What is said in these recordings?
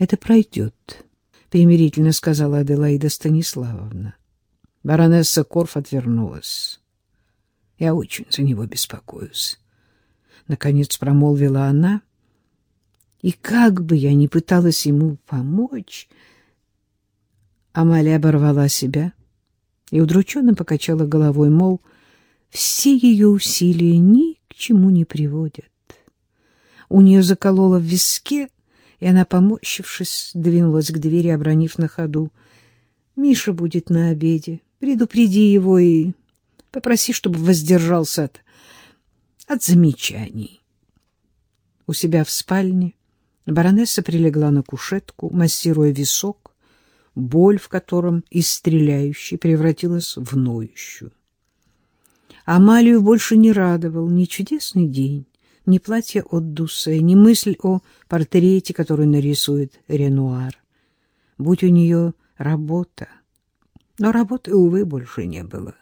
Это пройдет, — примирительно сказала Аделаида Станиславовна. Баронесса Корф отвернулась. Я очень за него беспокоюсь. Наконец промолвила она. И как бы я ни пыталась ему помочь... Амалия оборвала себя и удрученно покачала головой, мол, все ее усилия ни к чему не приводят. У нее закололо в виске, и она, поморщившись, двинулась к двери, обронив на ходу. «Миша будет на обеде. Предупреди его и попроси, чтобы воздержался от, от замечаний». У себя в спальне баронесса прилегла на кушетку, массируя висок, боль в котором из стреляющей превратилась в ноющую. Амалию больше не радовал ни чудесный день, ни платье от Дуссе, ни мысль о портрете, который нарисует Ренуар. Будь у нее работа. Но работы, увы, больше не было.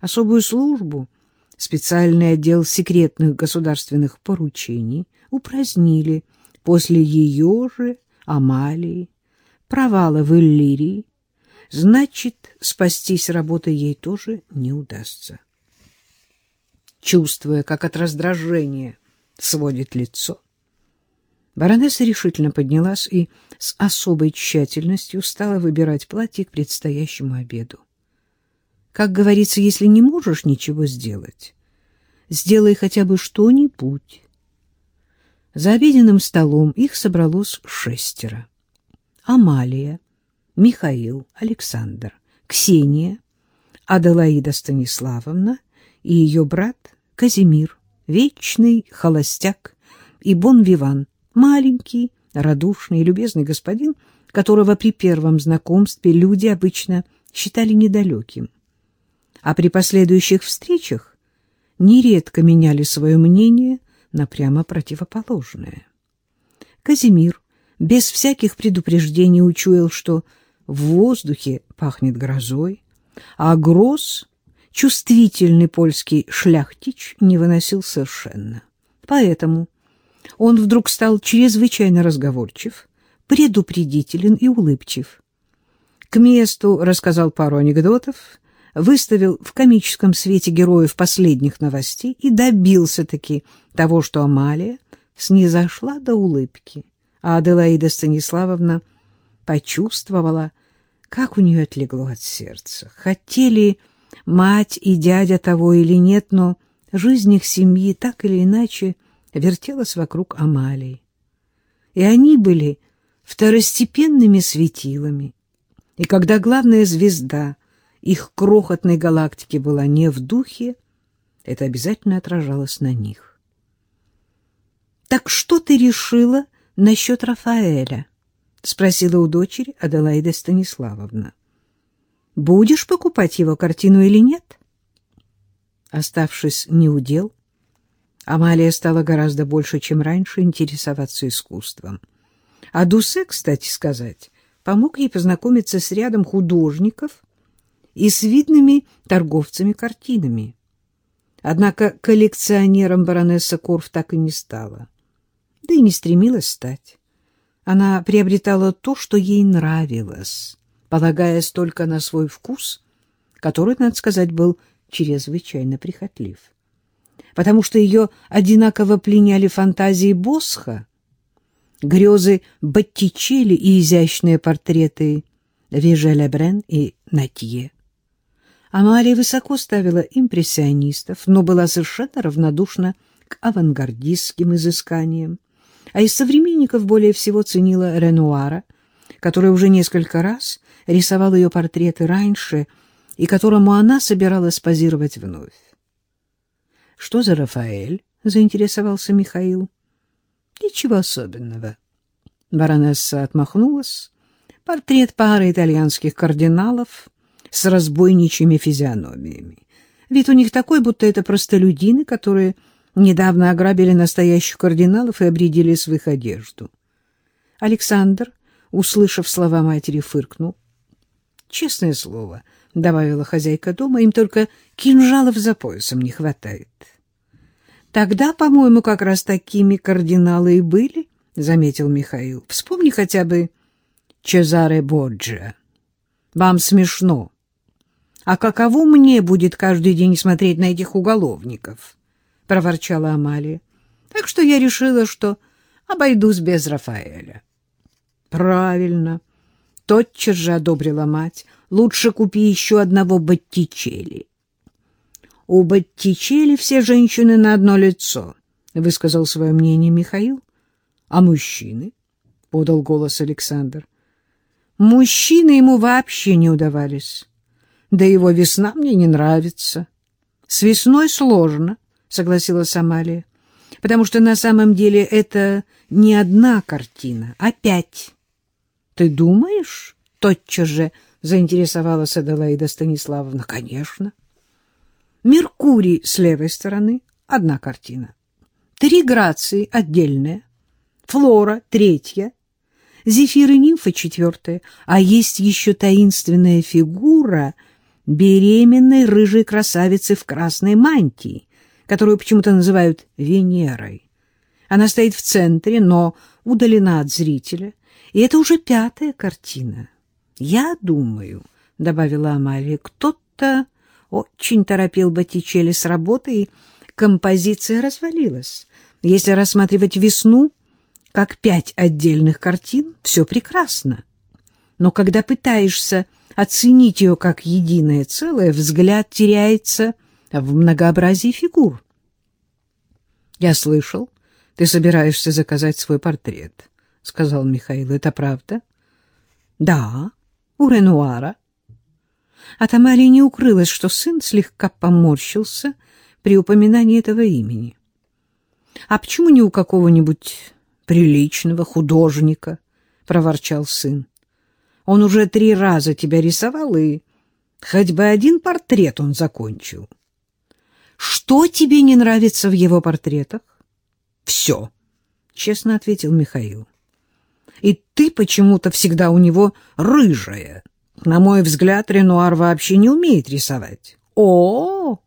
Особую службу, специальный отдел секретных государственных поручений упразднили после ее же, Амалии, провала в Иллирии, значит, спастись работой ей тоже не удастся. Чувствуя, как от раздражения сводит лицо, баронесса решительно поднялась и с особой тщательностью стала выбирать платье к предстоящему обеду. Как говорится, если не можешь ничего сделать, сделай хотя бы что-нибудь. За обеденным столом их собралось шестеро. Амалия, Михаил, Александр, Ксения, Аделаида Станиславовна и ее брат Казимир, вечный холостяк и бон-виван, маленький, радушный и любезный господин, которого при первом знакомстве люди обычно считали недалеким. А при последующих встречах нередко меняли свое мнение на прямо противоположное. Казимир без всяких предупреждений учуял, что в воздухе пахнет грозой, а гроз чувствительный польский шляхтич не выносил совершенно. Поэтому он вдруг стал чрезвычайно разговорчив, предупредителен и улыбчив. К месту рассказал пару анекдотов, выставил в комическом свете героев последних новостей и добился-таки того, что Амалия снизошла до улыбки, а Аделаида Станиславовна почувствовала, как у нее отлегло от сердца. Хотели мать и дядя того или нет, но жизнь их семьи так или иначе вертелась вокруг Амалии. И они были второстепенными светилами. И когда главная звезда их крохотной галактики была не в духе, это обязательно отражалось на них. «Так что ты решила насчет Рафаэля?» — спросила у дочери Аделаида Станиславовна. Будешь покупать его картину или нет? Оставшись неудел, Амалия стала гораздо больше, чем раньше, интересоваться искусством. А Дусе, кстати сказать, помог ей познакомиться с рядом художников и с видными торговцами картинами. Однако коллекционером баронесса Корф так и не стала, да и не стремилась стать. Она приобретала то, что ей нравилось, полагаясь только на свой вкус, который, надо сказать, был чрезвычайно прихотлив. Потому что ее одинаково пленяли фантазии Босха, грезы Боттичелли и изящные портреты Вежеля Брен и Натье. Амалия высоко ставила импрессионистов, но была совершенно равнодушна к авангардистским изысканиям, а из современников более всего ценила Ренуара — который уже несколько раз рисовал ее портреты раньше и которому она собиралась позировать вновь. — Что за Рафаэль? — заинтересовался Михаил. — Ничего особенного. Баронесса отмахнулась. Портрет пары итальянских кардиналов с разбойничьими физиономиями. Вид у них такой, будто это простолюдины, которые недавно ограбили настоящих кардиналов и обредили в их одежду. Александр услышав слова матери, фыркнул. «Честное слово», — добавила хозяйка дома, — «им только кинжалов за поясом не хватает». «Тогда, по-моему, как раз такими кардиналы и были», — заметил Михаил. Вспомни хотя бы Чезаре Боджиа. Вам смешно. А каково мне будет каждый день смотреть на этих уголовников? проворчала Амалия. Так что я решила, что обойдусь без Рафаэля. Правильно. Тотчас же одобрила мать. Лучше купи еще одного Боттичелли. У Боттичелли все женщины на одно лицо, высказал свое мнение Михаил. А мужчины? подал голос Александр. Мужчины ему вообще не удавались. Да его весна мне не нравится. С весной сложно, согласилась Амалия, потому что на самом деле это не одна картина, а пять. Ты думаешь? Тотчас же заинтересовалась Аделаида Станиславовна. Конечно. Меркурий с левой стороны — одна картина. Три грации — отдельная. Флора — третья. Зефир и нимфа — четвертая. А есть еще таинственная фигура беременной рыжей красавицы в красной мантии, которую почему-то называют Венерой. Она стоит в центре, но удалена от зрителя. И это уже пятая картина. Я думаю, — добавила Амалия, — кто-то очень торопил Боттичелли с работы, и композиция развалилась. Если рассматривать весну как пять отдельных картин, все прекрасно. Но когда пытаешься оценить ее как единое целое, взгляд теряется в многообразии фигур. «Я слышал, ты собираешься заказать свой портрет», — сказал Михаил. «Это правда?» «Да, у Ренуара». А Тамаре не укрылось, что сын слегка поморщился при упоминании этого имени. «А почему не у какого-нибудь приличного художника?» — проворчал сын. «Он уже три раза тебя рисовал, и хоть бы один портрет он закончил». «Что тебе не нравится в его портретах?» «Все», — честно ответил Михаил. «И ты почему-то всегда у него рыжая». На мой взгляд, Ренуар вообще не умеет рисовать. О, -о, -о,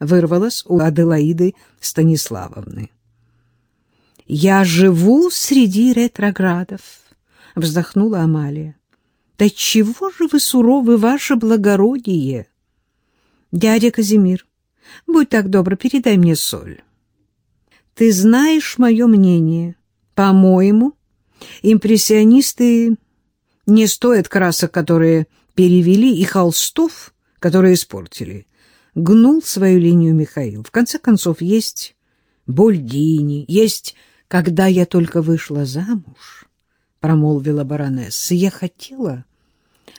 вырвалось у Аделаиды Станиславовны. Я живу среди ретроградов, вздохнула Амалия. Да чего же вы суровы, ваше благородие? Дядя Казимир, будь так добр, передай мне соль. Ты знаешь мое мнение. По-моему, импрессионисты не стоят красок, которые перевели, и холстов, которые испортили. Гнул свою линию Михаил. В конце концов, есть Больдини, есть «Когда я только вышла замуж», — промолвила баронесса, — «я хотела,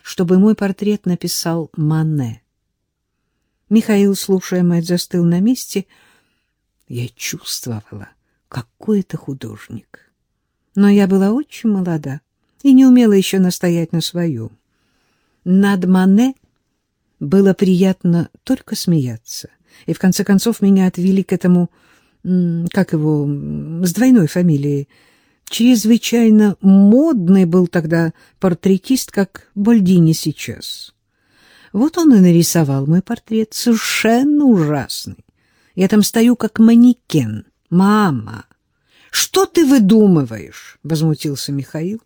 чтобы мой портрет написал Мане». Михаил, слушая мать, застыл на месте. Я чувствовала, какой это художник. Но я была очень молода и не умела еще настоять на своем. Над Мане было приятно только смеяться, и в конце концов меня отвели к этому, как его, с двойной фамилией. Чрезвычайно модный был тогда портретист, как Бальдини сейчас. Вот он и нарисовал мой портрет, совершенно ужасный. Я там стою как манекен. «Мама, что ты выдумываешь?» — возмутился Михаил.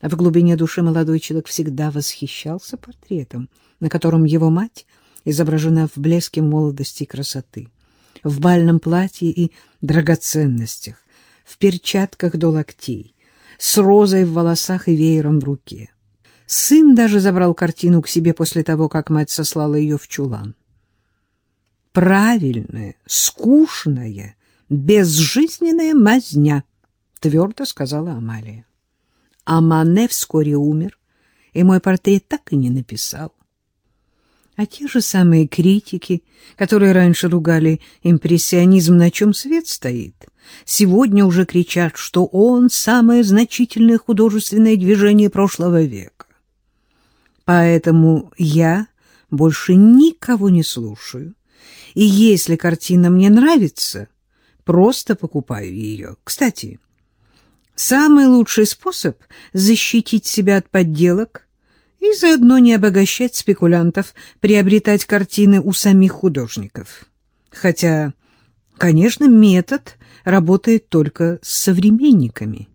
А в глубине души молодой человек всегда восхищался портретом, на котором его мать изображена в блеске молодости и красоты, в бальном платье и драгоценностях, в перчатках до локтей, с розой в волосах и веером в руке. Сын даже забрал картину к себе после того, как мать сослала ее в чулан. «Правильная, скучная, безжизненная мазня», — твердо сказала Амалия. А Мане вскоре умер, и мой портрет так и не написал. А те же самые критики, которые раньше ругали импрессионизм, на чем свет стоит, сегодня уже кричат, что он самое значительное художественное движение прошлого века. Поэтому я больше никого не слушаю, и если картина мне нравится, просто покупаю ее. Кстати, Самый лучший способ защитить себя от подделок и заодно не обогащать спекулянтов, приобретать картины у самих художников. Хотя, конечно, метод работает только с современниками.